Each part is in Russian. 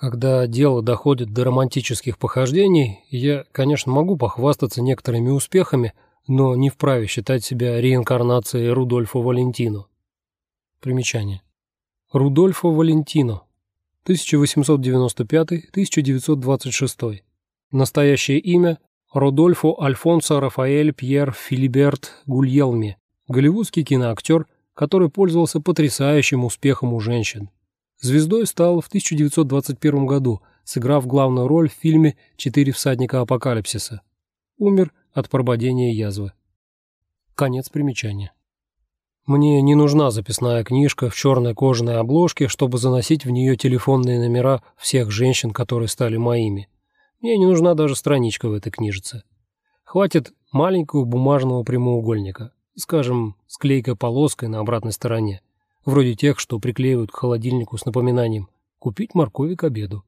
Когда дело доходит до романтических похождений, я, конечно, могу похвастаться некоторыми успехами, но не вправе считать себя реинкарнацией Рудольфо Валентино. Примечание. Рудольфо Валентино, 1895-1926. Настоящее имя – Родольфо Альфонсо Рафаэль Пьер Филиберт Гульелми, голливудский киноактер, который пользовался потрясающим успехом у женщин. Звездой стал в 1921 году, сыграв главную роль в фильме «Четыре всадника апокалипсиса». Умер от прободения язвы. Конец примечания. Мне не нужна записная книжка в черной кожаной обложке, чтобы заносить в нее телефонные номера всех женщин, которые стали моими. Мне не нужна даже страничка в этой книжице. Хватит маленького бумажного прямоугольника, скажем, с клейкой-полоской на обратной стороне, вроде тех, что приклеивают к холодильнику с напоминанием «купить моркови к обеду».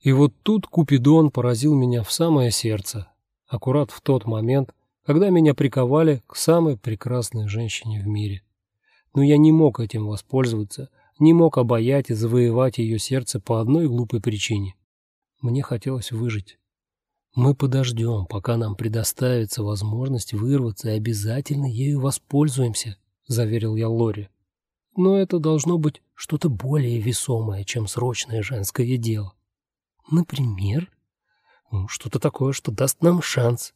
И вот тут Купидон поразил меня в самое сердце, аккурат в тот момент, когда меня приковали к самой прекрасной женщине в мире. Но я не мог этим воспользоваться, не мог обаять и завоевать ее сердце по одной глупой причине. Мне хотелось выжить. Мы подождем, пока нам предоставится возможность вырваться, и обязательно ею воспользуемся, заверил я Лори. Но это должно быть что-то более весомое, чем срочное женское дело. Например, ну, что-то такое, что даст нам шанс.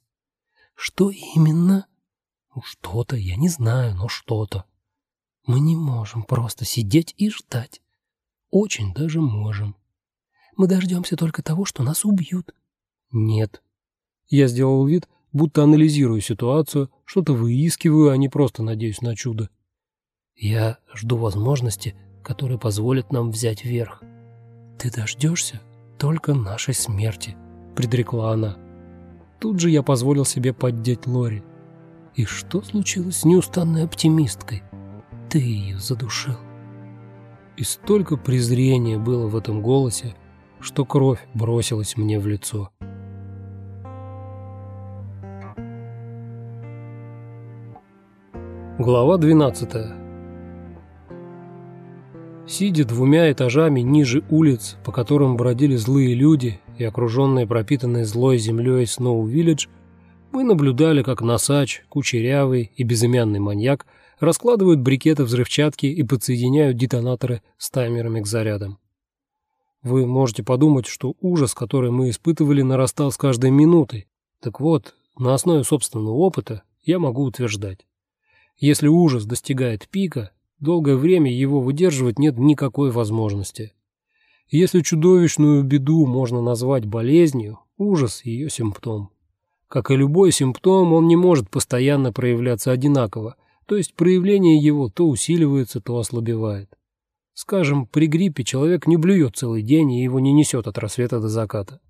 Что именно? Ну, что-то, я не знаю, но что-то. Мы не можем просто сидеть и ждать. Очень даже можем. Мы дождемся только того, что нас убьют. Нет. Я сделал вид, будто анализирую ситуацию, что-то выискиваю, а не просто надеюсь на чудо. Я жду возможности, которая позволит нам взять верх. Ты дождешься только нашей смерти, предрекла она. Тут же я позволил себе поддеть Лори. И что случилось с неустанной оптимисткой? Ты ее задушил. И столько презрения было в этом голосе, что кровь бросилась мне в лицо. Глава 12 Сидя двумя этажами ниже улиц, по которым бродили злые люди и окруженные пропитанной злой землей Сноу-Виллидж, мы наблюдали, как Носач, Кучерявый и безымянный маньяк раскладывают брикеты взрывчатки и подсоединяют детонаторы с таймерами к зарядам. Вы можете подумать, что ужас, который мы испытывали, нарастал с каждой минутой. Так вот, на основе собственного опыта я могу утверждать. Если ужас достигает пика, Долгое время его выдерживать нет никакой возможности. Если чудовищную беду можно назвать болезнью, ужас – ее симптом. Как и любой симптом, он не может постоянно проявляться одинаково, то есть проявление его то усиливается, то ослабевает. Скажем, при гриппе человек не блюет целый день и его не несет от рассвета до заката.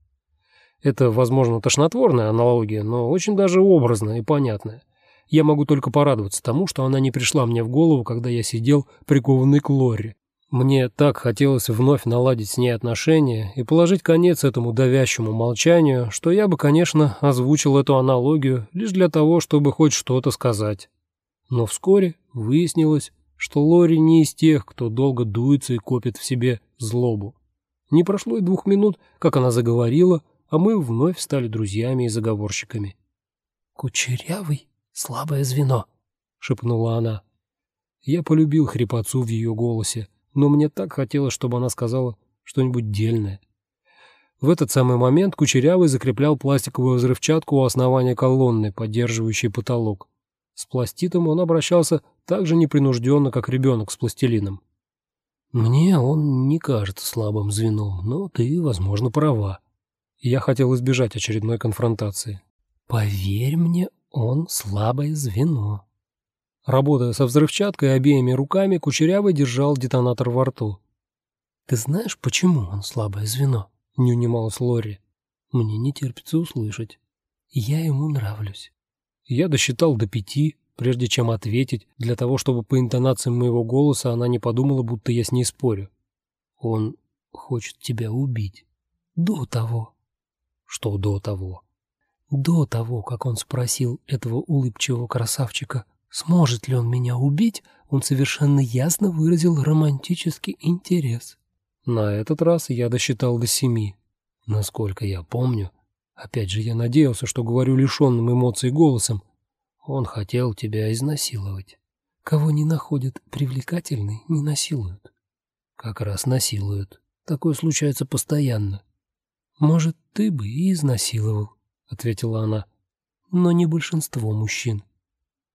Это, возможно, тошнотворная аналогия, но очень даже образная и понятная. Я могу только порадоваться тому, что она не пришла мне в голову, когда я сидел прикованный к Лоре. Мне так хотелось вновь наладить с ней отношения и положить конец этому давящему молчанию, что я бы, конечно, озвучил эту аналогию лишь для того, чтобы хоть что-то сказать. Но вскоре выяснилось, что Лори не из тех, кто долго дуется и копит в себе злобу. Не прошло и двух минут, как она заговорила, а мы вновь стали друзьями и заговорщиками. «Кучерявый?» Слабое звено», — шепнула она. Я полюбил хрипотцу в ее голосе, но мне так хотелось, чтобы она сказала что-нибудь дельное. В этот самый момент Кучерявый закреплял пластиковую взрывчатку у основания колонны, поддерживающей потолок. С пластитом он обращался так же непринужденно, как ребенок с пластилином. «Мне он не кажется слабым звеном, но ты, возможно, права». Я хотел избежать очередной конфронтации. «Поверь мне, он слабое звено. Работая со взрывчаткой обеими руками, Кучерявый держал детонатор во рту. «Ты знаешь, почему он слабое звено?» — не унималась Лори. «Мне не терпится услышать. Я ему нравлюсь». Я досчитал до пяти, прежде чем ответить, для того, чтобы по интонациям моего голоса она не подумала, будто я с ней спорю. «Он хочет тебя убить. До того». «Что до того?» До того, как он спросил этого улыбчивого красавчика, сможет ли он меня убить, он совершенно ясно выразил романтический интерес. На этот раз я досчитал до семи. Насколько я помню, опять же я надеялся, что говорю лишенным эмоций голосом, он хотел тебя изнасиловать. Кого не находят привлекательной, не насилуют. Как раз насилуют. Такое случается постоянно. Может, ты бы и изнасиловал, ответила она. Но не большинство мужчин.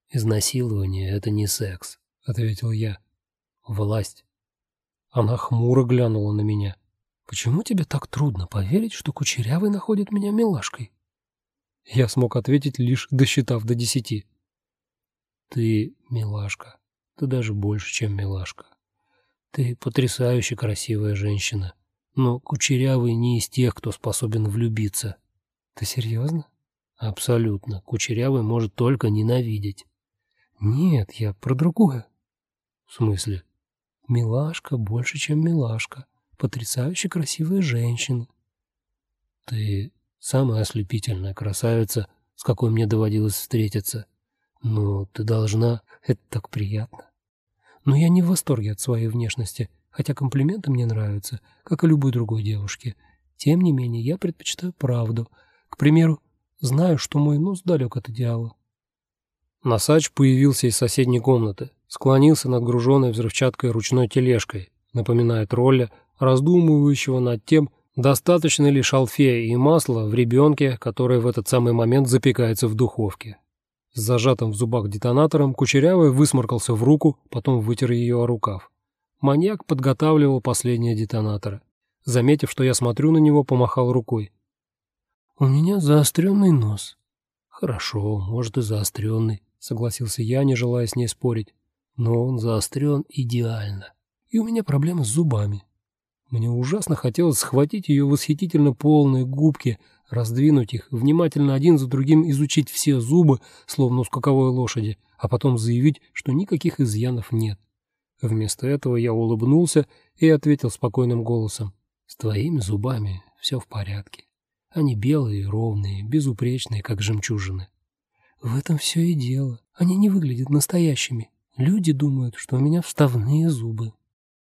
Изнасилование — это не секс, ответил я. Власть. Она хмуро глянула на меня. «Почему тебе так трудно поверить, что Кучерявый находит меня милашкой?» Я смог ответить, лишь досчитав до десяти. «Ты милашка. Ты даже больше, чем милашка. Ты потрясающе красивая женщина. Но Кучерявый не из тех, кто способен влюбиться». «Ты серьезно?» «Абсолютно. Кучерявый может только ненавидеть». «Нет, я про другое». «В смысле?» Милашка больше, чем милашка. Потрясающе красивая женщина. Ты самая ослепительная красавица, с какой мне доводилось встретиться. Но ты должна... Это так приятно. Но я не в восторге от своей внешности, хотя комплименты мне нравятся, как и любой другой девушке. Тем не менее, я предпочитаю правду. К примеру, знаю, что мой нос далек от идеала. Носач появился из соседней комнаты склонился над груженной взрывчаткой ручной тележкой, напоминая тролля, раздумывающего над тем, достаточно ли шалфея и масла в ребенке, который в этот самый момент запекается в духовке. С зажатым в зубах детонатором Кучерявый высморкался в руку, потом вытер ее о рукав. Маньяк подготавливал последние детонаторы. Заметив, что я смотрю на него, помахал рукой. «У меня заостренный нос». «Хорошо, может и заостренный», — согласился я, не желая с ней спорить но он заострен идеально. И у меня проблемы с зубами. Мне ужасно хотелось схватить ее восхитительно полные губки, раздвинуть их, внимательно один за другим изучить все зубы, словно у скаковой лошади, а потом заявить, что никаких изъянов нет. Вместо этого я улыбнулся и ответил спокойным голосом. «С твоими зубами все в порядке. Они белые, ровные, безупречные, как жемчужины». «В этом все и дело. Они не выглядят настоящими. Люди думают, что у меня вставные зубы.